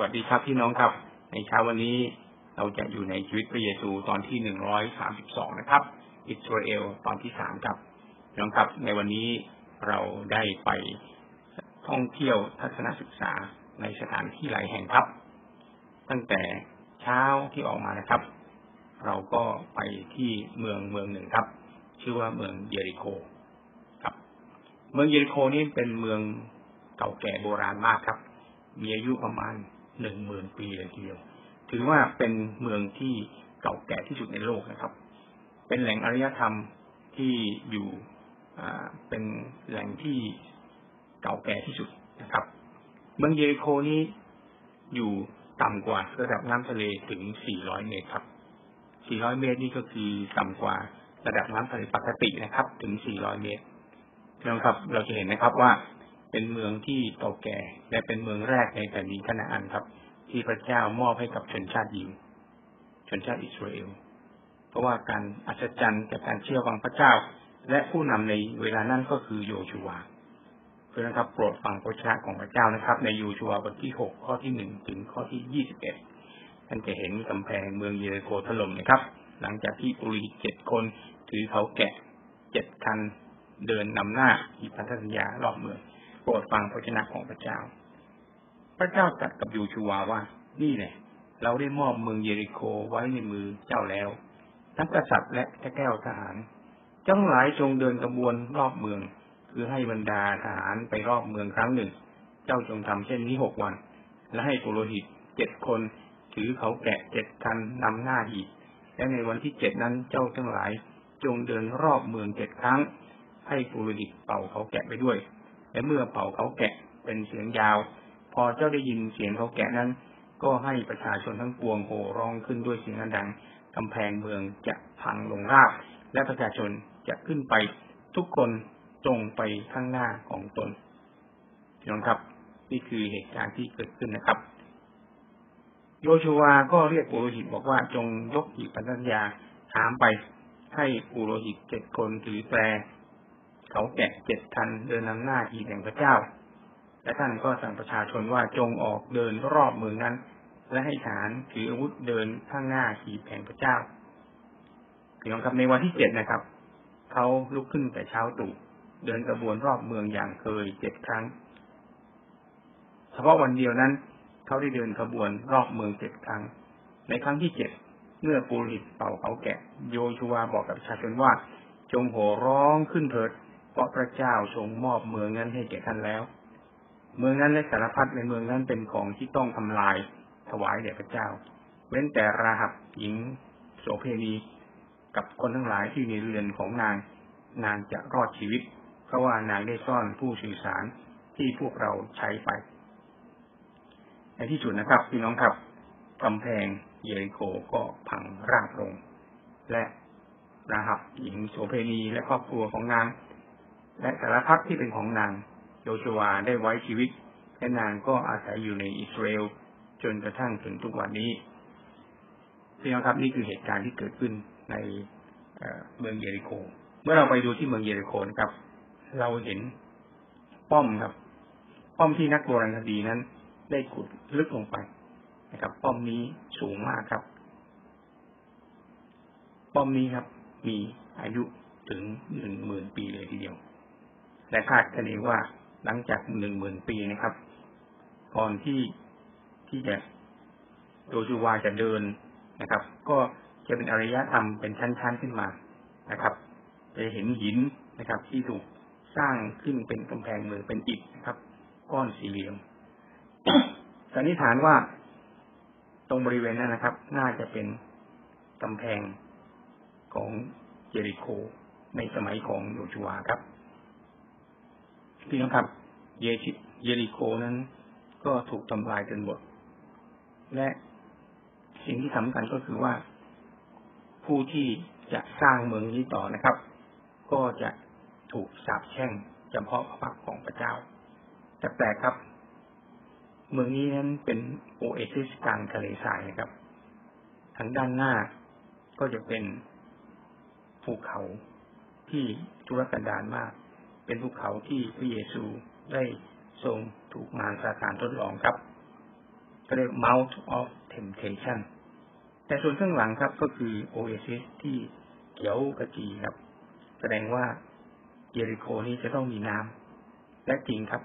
สวัสดีครับพี่น้องครับ ในเช้าวันนี้เราจะอยู่ในชีวิตพระเยซูตอนที่หนึ่งร้อยสามสิบสองนะครับ อิสราเอลตอนที่สามครับพี่น้องครับในวันนี้เราได้ไปท่องเที่ยวทัศนศึกษาในสถานที่หลายแห่งครับ ตั้งแต่เช้าที่ออกมานะครับ เราก็ไปที่เมืองเมืองหนึ่งครับ ชื่อว่าเมืองเยริโคครับ เมืองเยริโคนี่เป็นเมืองเก่าแก่โบราณมากครับ มีอายุประมาณ หนึ่งหมื่นปีเลยทีเดียว ถือว่าเป็นเมืองที่เก่าแก่ที่สุดในโลกนะครับ เป็นแหล่งอารยธรรมที่อยู่เป็นแหล่งที่เก่าแก่ที่สุดนะครับ เมืองเยริโคนี้อยู่ต่ำกว่าระดับน้ำทะเลถึง 400 เมตรครับ 400 เมตรนี่ก็คือต่ำกว่าระดับน้ำทะเลปกตินะครับ ถึง 400 เมตรนะครับ เราจะเห็นนะครับว่า เป็นเมืองที่เก่าแก่ และเป็นเมืองแรกในแผ่นดินคณาอันครับ ที่พระเจ้ามอบให้กับชนชาติยิวชนชาติอิสราเอลเพราะว่าการอัศจรรย์จากการเชื่อฟังพระเจ้า และผู้นำในเวลานั้นก็คือโยชูวาเพื่อนะครับโปรดฟังพระชนะของพระเจ้านะครับ ในโยชูวาบทที่หกข้อที่หนึ่งถึงข้อที่ยี่สิบเอ็ดท่านจะเห็นกำแพงเมืองเยริโคถล่มนะครับ หลังจากที่ปุริเจ็ดคนถือเขาแกะเจ็ดคันเดินนำหน้าอีพันธสัญญารอบเมือง รดฟังพระชนะของพระเจ้า พระเจ้าตรัสกับยูชูวาว่า นี่แหละ เราได้มอบเมืองเยริโคไว้ในมือเจ้าแล้ว ทั้งกษัตริย์และแก้วทหารจ้งหลายจงเดินกระบวนรอบเมือง คือให้บรรดาทหารไปรอบเมืองครั้งหนึ่ง เจ้าจงทำเช่นนี้หกวัน และให้ปุโรหิตเจ็ดคน ถือเขาแกะเจ็ดคันนำหน้าอีกและในวันที่เจ็ดนั้นเจ้าทั้งหลายจงเดินรอบเมืองเจ็ดครั้ง ให้ปุโรหิตเป่าเขาแกะไปด้วย และเมื่อเป่าเขาแกะเป็นเสียงยาว พอเจ้าได้ยินเสียงเขาแกะนั้น ก็ให้ประชาชนทั้งปวงโห่ร้องขึ้นด้วยเสียงดังกำแพงเมืองจะพังลงราบ และประชาชนจะขึ้นไปทุกคนตรงไปข้างหน้าของตนพี่น้องครับนี่คือเหตุการณ์ที่เกิดขึ้นนะครับ โยชูวก็เรียกปุโรหิตบอกว่าจงยกหีบปัญญาถามไปให้ปุโรหิตเจ็ดคนถือแตร เขาแกะเจ็ดคันเดินนำหน้าอีแห่งพระเจ้า และท่านก็สั่งประชาชนว่าจงออกเดินรอบเมืองนั้น และให้ฐานถืออาวุธเดินข้างหน้าขีแห่งพระเจ้าพี่น้องครับในวันที่เจ็ดนะครับ เขาลุกขึ้นแต่เช้าตรู่เดินกระบวนรอบเมืองอย่างเคยเจ็ดครั้ง เฉพาะวันเดียวนั้น เขาได้เดินขบวนรอบเมืองเจ็ดครั้ง ในครั้งที่เจ็ดเมื่อปูริตเป่าเขาแกะ โยชูวบอกกับประชาชนว่า จงโห่ร้องขึ้นเถิด ราะพระเจ้าทรงมอบเมืองนั้นให้แก่ท่านแล้ว เมืองนั้นและสารพัดในเมืองนั้นเป็นของที่ต้องทำลายถวายแด่พระเจ้า เว้นแต่ราหับหญิงโสเพณีกับคนทั้งหลายที่ในเรือนของนาง นางจะรอดชีวิต เพราะว่านางได้ซ่อนผู้สื่อสารที่พวกเราใช้ไป ในที่สุดนะครับพี่น้องครับกำแพงเยริโคก็พังราบลง และราหับหญิงโสเพณีและครอบครัวของนาง และสารพัดที่เป็นของนางโยชัวได้ไว้ชีวิต และนางก็อาศัยอยู่ในอิสราเอลจนกระทั่งถึงทุกวันนี้พี่น้องครับนี่คือเหตุการณ์ที่เกิดขึ้นในเมืองเยริโค เมื่อเราไปดูที่เมืองเยริโคนะครับ เราเห็นป้อมครับ ป้อมที่นักโบราณคดีนั้น ได้ขุดลึกลงไปนะครับ ป้อมนี้สูงมากครับ ป้อมนี้ครับ มีอายุถึงหนึ่งหมื่นปีเลยทีเดียว และคาดคะเนว่าหลังจากหนึ่งหมื่นปีนะครับ ก่อนที่ที่จะโดชูวาจะเดินนะครับ ก็จะเป็นอารยธรรมเป็นชั้นๆขึ้นมานะครับจะเห็นหินนะครับ ที่ถูกสร้างขึ้นเป็นกำแพงเมืองเป็นอิฐนะครับ ก้อนสี่เหลี่ยมสันนิษฐานว่าตรงบริเวณนั้นนะครับ น่าจะเป็นกำแพงของเจริโคในสมัยของโยชูวาครับ พี่น้องครับเยชิเยริโคนั้น ก็ถูกทำลายจนหมด และสิ่งที่สำคัญก็คือว่า ผู้ที่จะสร้างเมืองนี้ต่อนะครับ ก็จะถูกสาปแช่งเฉพาะพระพักของพระเจ้า แต่แปลกครับ เมืองนี้นั้นเป็นโอเอซิสกลางทะเลทรายนะครับ ทางด้านหน้าก็จะเป็นภูเขาที่ทุรกันดารมาก เป็นภูเขาที่พระเยซูได้ทรงถูกมารซาตานทดลองครับก็เรียก Mount of Temptation แต่ส่วนข้างหลังครับก็คือ Oasis ที่เขียวกระจีครับ แสดงว่าเยริโคนี้จะต้องมีน้ำและจริงครับ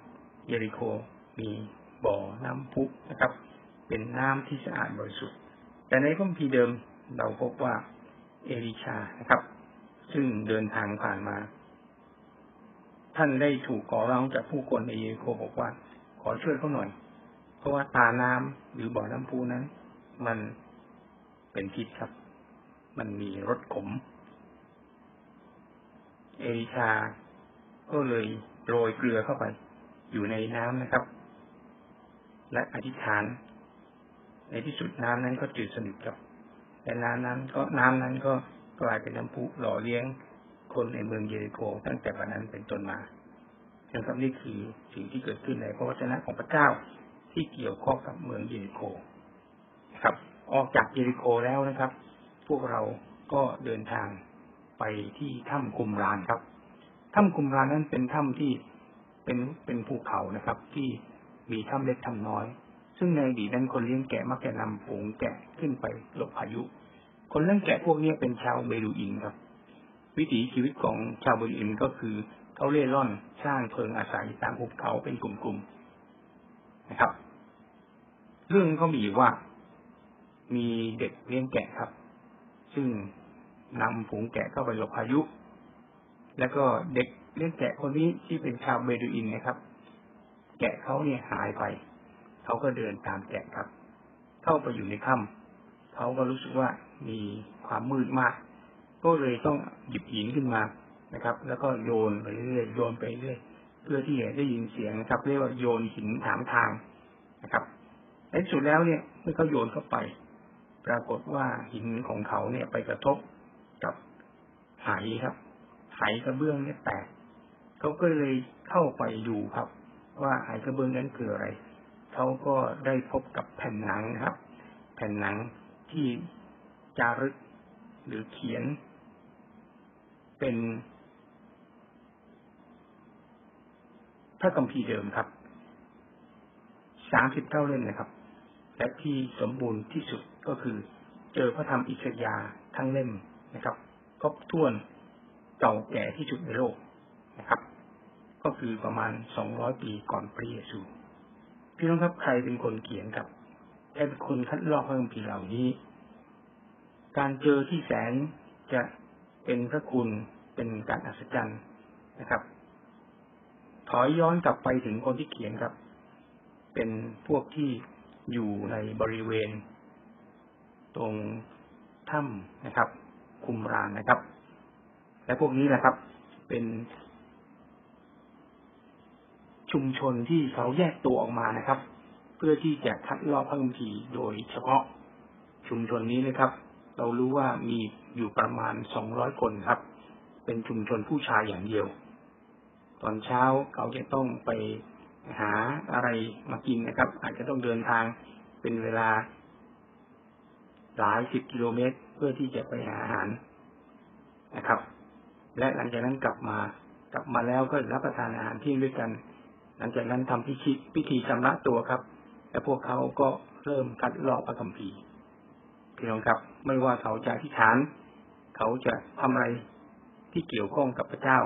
เยริโคมีบ่อน้ำพุนะครับ เป็นน้ำที่สะอาดบริสุทธิ์ แต่ในคัมภีร์เดิมเราพบว่าเอลิชานะครับ ซึ่งเดินทางผ่านมา ท่านได้ถูกขอร้องจากผู้คนในเยโคบอกว่า ขอช่วยเขาหน่อย เพราะว่าตาน้ำหรือบ่อน้ำพุนั้น มันเป็นพิษครับ มันมีรสขม เอลิชา ก็เลยโรยเกลือเข้าไป อยู่ในน้ำนะครับ และอธิษฐาน ในที่สุดน้ำนั้นก็จืดสนิทครับแต่น้ำนั้นก็น้ำนั้นก็กลายเป็นน้ำพุหล่อเลี้ยง คนในเมืองเยริโคตั้งแต่วันนั้นเป็นต้นมานะครับนี่คือสิ่งที่เกิดขึ้นในพระวจนะของพระเจ้าที่เกี่ยวข้องกับเมืองเยริโคครับ ออกจากเยริโคแล้วนะครับ พวกเราก็เดินทางไปที่ถ้ำคุมรานครับถ้ำคุมรานนั้นเป็นถ้ำที่เป็นเป็นภูเขานะครับ ที่มีถ้ำเล็กถ้ำน้อย ซึ่งในอดีตนั้นคนเลี้ยงแกะมักจะนำฝูงแกะขึ้นไปหลบพายุ คนเลี้ยงแกะพวกนี้เป็นชาวเบดูอินครับ วิถีชีวิตของชาวเบดูอินก็คือเขาเล่ร่อนสร้างเพิงอาศัยตามหุบเขาเป็นกลุ่มๆนะครับ เรื่องก็มีว่ามีเด็กเลี้ยงแกะครับ ซึ่งนำฝูงแกะเข้าไปหลบพายุ แล้วก็เด็กเลี้ยงแกะคนนี้ที่เป็นชาวเบดูอินนะครับ แกะเขาเนี่ยหายไปเขาก็เดินตามแกะครับ เข้าไปอยู่ในถ้ำเขาก็รู้สึกว่ามีความมืดมาก ก็เลยต้องหยิบหินขึ้นมานะครับ แล้วก็โยนไปเรื่อยโยนไปเรื่อยเพื่อที่จะได้ยินเสียงนะครับ เรียกว่าโยนหินถามทางนะครับในสุดแล้วเนี่ยเมื่อเขาโยนเข้าไป ปรากฏว่าหินของเขาเนี่ยไปกระทบกับไหครับไหกระเบื้องเนี่ยแตกเขาก็เลยเข้าไปดูครับ ว่าไหกระเบื้องนั้นคืออะไรเขาก็ได้พบกับแผ่นหนังครับ แผ่นหนังที่จารึกหรือเขียน เป็นพระคัมภีเดิมครับ สามสิบเก้าเล่มนะครับ และที่สมบูรณ์ที่สุดก็คือ เจอพระธรรมอิสยาทั้งเล่มนะครับครบถ้วนเก่าแก่ที่สุดในโลกนะครับ ก็คือประมาณสองร้อยปีก่อนพระเยซู พี่น้องครับใครเป็นคนเขียนครับใครเป็นคนคัดลอกพระคัมภีร์เหล่านี้ การเจอที่แสนจะ เป็นพระคุณเป็นการอัศจรรย์นะครับ ถอยย้อนกลับไปถึงคนที่เขียนครับ เป็นพวกที่อยู่ในบริเวณ ตรงถ้ำนะครับ คุมรานนะครับ และพวกนี้นะครับ เป็นชุมชนที่เขาแยกตัวออกมานะครับ เพื่อที่จะคัดลอกพระคัมภีร์โดยเฉพาะชุมชนนี้นะครับ เรารู้ว่ามีอยู่ประมาณสองร้อยคนครับ เป็นชุมชนผู้ชายอย่างเดียว ตอนเช้าเขาจะต้องไปหาอะไรมากินนะครับ อาจจะต้องเดินทางเป็นเวลาหลายสิบกิโลเมตรเพื่อที่จะไปหาอาหารนะครับ และหลังจากนั้นกลับมากลับมาแล้วก็รับประทานอาหารที่ด้วยกัน หลังจากนั้นทำพิธีพิธีชำระตัวครับ และพวกเขาก็เริ่มคัดลอกพระคัมภีร์ พี่น้องครับ ไม่ว่าเขาจะที่ฐาน เขาจะทำอะไรที่เกี่ยวข้องกับพระเจ้า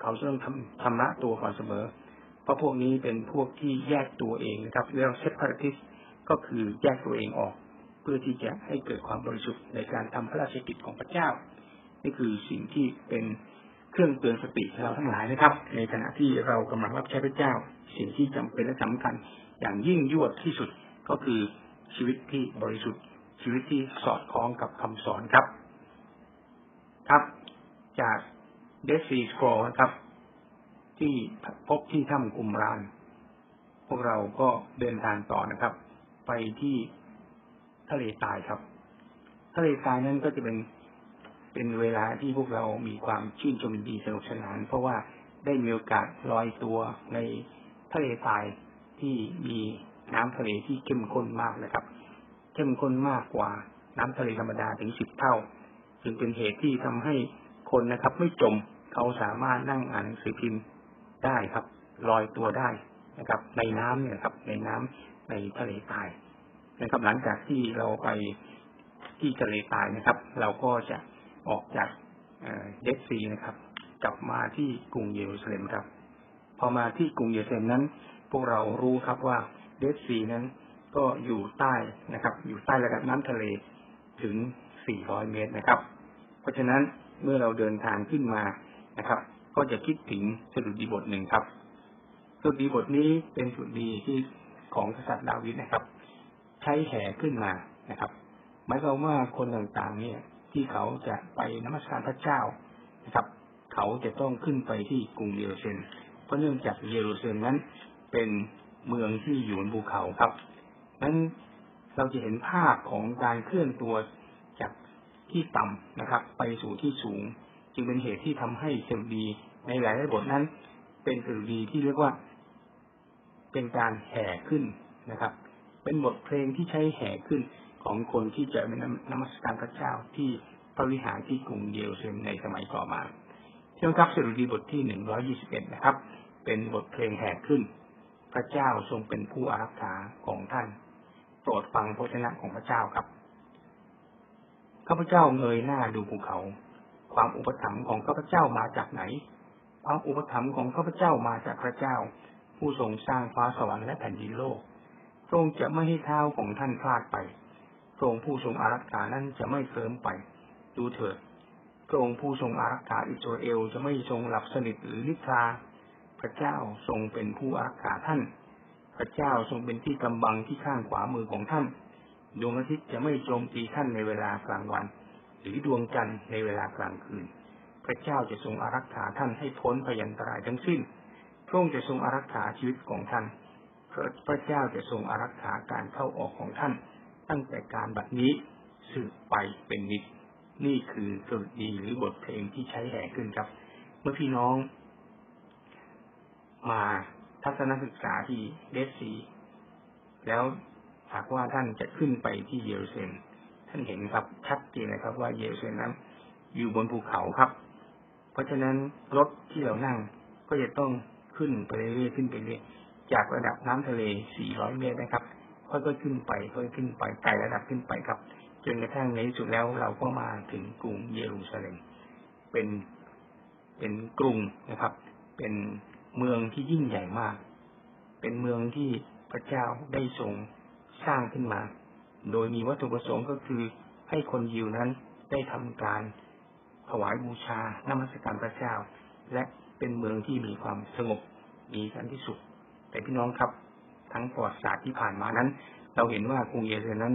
เขาจะต้องทำชำรมะตัวก่อนเสมอ เพราะพวกนี้เป็นพวกที่แยกตัวเองนะครับเรียกเซปาร์ติสก็คือแยกตัวเองออก เพื่อที่จะให้เกิดความบริสุทธิ์ในการทำพระราชกิจของพระเจ้า นี่คือสิ่งที่เป็นเครื่องเตือนสติเราทั้งหลายนะครับ ในขณะที่เรากำลังรับใช้พระเจ้า สิ่งที่จำเป็นและสำคัญ อย่างยิ่งยวดที่สุดก็คือชีวิตที่บริสุทธิ์ ชีวิตที่สอดคล้องกับคำสอนครับ ครับ จากเดซีสโครครับ ที่พบที่ถ้ำกุมราน พวกเราก็เดินทางต่อนะครับ ไปที่ทะเลทรายครับ ทะเลทรายนั้นก็จะเป็นเป็นเวลาที่พวกเรามีความชื่นชมดีสนุกสนาน เพราะว่าได้มีโอกาสลอยตัวในทะเลทรายที่มีน้ำทะเลที่เข้มข้นมากนะครับ เข้มข้นมากกว่าน้ำทะเลธรรมดาถึงสิบเท่า จึงเป็นเหตุที่ทำให้คนนะครับ ไม่จมเขาสามารถนั่งอ่านหนังสือพิมพ์ได้ครับลอยตัวได้นะครับ ในน้ำเนี่ยครับ ในน้ำในทะเลทรายนะครับ หลังจากที่เราไปที่ทะเลตายนะครับ เราก็จะออกจากเดซีนะครับ กลับมาที่กรุงเยรูซาเล็มครับ พอมาที่กรุงเยรูซาเล็มนั้น พวกเรารู้ครับว่าเดซีนั้น ก็อยู่ใต้นะครับ อยู่ใต้ระดับน้ำทะเลถึง 400 เมตรนะครับ เพราะฉะนั้นเมื่อเราเดินทางขึ้นมานะครับ ก็จะคิดถึงสดุดีบทหนึ่งครับสดุดีบทนี้เป็นสดุดีที่ของกษัตริย์ดาวิดนะครับ ใช้แห่ขึ้นมานะครับหมายความว่าคนต่างๆ เนี่ย ที่เขาจะไปนมัสการพระเจ้านะครับ เขาจะต้องขึ้นไปที่กรุงเยรูซาเล็มเพราะเนื่องจากเยรูซาเล็มนั้นเป็นเมืองที่อยู่บนภูเขาครับ นั้นเราจะเห็นภาพของการเคลื่อนตัวจากที่ต่ำนะครับ ไปสู่ที่สูง จึงเป็นเหตุที่ทำให้เซลดีในหลายบทนั้น เป็นเซลดีที่เรียกว่า เป็นการแห่ขึ้นนะครับ เป็นบทเพลงที่ใช้แห่ขึ้นของคนที่จะเป็นนมัสการพระเจ้าที่พระวิหารที่กรุงเยรูซาเล็มในสมัยต่อมาเช่นครับสดุดีบทที่หนึ่งร้อยี่สิบเอ็ดนะครับ เป็นบทเพลงแห่ขึ้น พระเจ้าทรงเป็นผู้อารักขาของท่าน โปรดฟังพระชนะของพระเจ้าครับข้าพเจ้าเงยหน้าดูภูเขา ความอุปถัมภ์ของข้าพเจ้ามาจากไหน ความอุปถัมภ์ของข้าพเจ้ามาจากพระเจ้า ผู้ทรงสร้างฟ้าสวรรค์และแผ่นดินโลกทรงจะไม่ให้เท้าของท่านพลาดไปทรงผู้ทรงอารักขานั้นจะไม่เสริมไป ดูเถิดทรงผู้ทรงอารักขาอิสราเอลจะไม่ทรงหลับสนิทหรือนิทรา พระเจ้าทรงเป็นผู้อารักขาท่าน พระเจ้าทรงเป็นที่กำบังที่ข้างขวามือของท่าน ดวงอาทิตย์จะไม่โจมตีท่านในเวลากลางวัน หรือดวงจันทร์ในเวลากลางคืน พระเจ้าจะทรงอารักขาท่านให้พ้นพยันตรายทั้งสิ้น พระองค์จะทรงอารักขาชีวิตของท่าน พระเจ้าจะทรงอารักขาการเข้าออกของท่าน ตั้งแต่การบัดนี้สืบไปเป็นนิดนี่คือสดุดีหรือบทเพลงที่ใช้แห่ขึ้นครับ เมื่อพี่น้อง มา ทัศนศึกษาที่เดซี แล้วหากว่าท่านจะขึ้นไปที่เยรูซาเล็มท่านเห็นครับชัดเจนนะครับ ว่าเยรูซาเล็มนั้นอยู่บนภูเขาครับ เพราะฉะนั้นรถที่เรานั่งก็จะต้องขึ้นไปเรื่อยๆขึ้นไปเรื่อยจากระดับน้ำทะเล 400 เมตรนะครับ ค่อยๆขึ้นไปค่อยๆขึ้นไปไต่ระดับขึ้นไปครับ จนกระทั่งในที่สุดแล้วเราก็มาถึงกรุงเยรูซาเล็มเป็นเป็นกรุงนะครับ เป็น เมืองที่ยิ่งใหญ่มาก เป็นเมืองที่พระเจ้าได้ทรงสร้างขึ้นมา โดยมีวัตถุประสงค์ก็คือให้คนยิวนั้นได้ทำการถวายบูชานมัสการพระเจ้า และเป็นเมืองที่มีความสงบมีสันติสุข แต่พี่น้องครับ ทั้งประวัติศาสตร์ที่ผ่านมานั้น เราเห็นว่ากรุงเยรูซาเล็มนั้น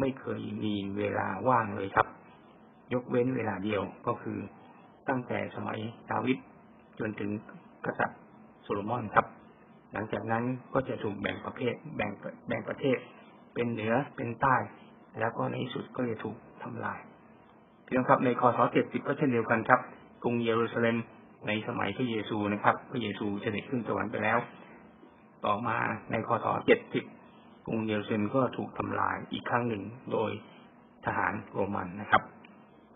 ไม่เคยมีเวลาว่างเลยครับ ยกเว้นเวลาเดียวก็คือตั้งแต่สมัยดาวิดจนถึงกษัตริย์ โซโลมอนครับ หลังจากนั้นก็จะถูกแบ่งประเภทแบ่งแบ่งประเทศ เป็นเหนือเป็นใต้ แล้วก็ในที่สุดก็จะถูกทำลายพี่น้องครับในคอสเจ็ดสิบก็เช่นเดียวกันครับ กรุงเยรูซาเล็มในสมัยพระเยซูนะครับพระเยซูเสด็จขึ้นสวรรค์ไปแล้ว ต่อมาในคอสเจ็ดสิบกรุงเยรูซาเล็มก็ถูกทำลายอีกครั้งหนึ่งโดยทหารโรมันนะครับ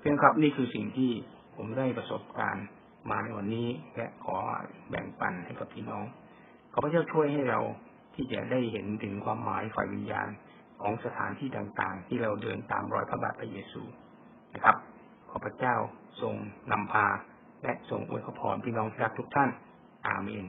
เพียงครับนี่คือสิ่งที่ผมได้ประสบการณ์ มาในวันนี้และขอแบ่งปันให้กับพี่น้องขอพระเจ้าช่วยให้เราที่จะได้เห็นถึงความหมายฝ่ายวิญญาณของสถานที่ต่างๆ ที่เราเดินตามรอยพระบาทพระเยซูนะครับ ขอพระเจ้าทรงนำพา และทรงอวยพรพี่น้องรักทุกท่าน อาเมน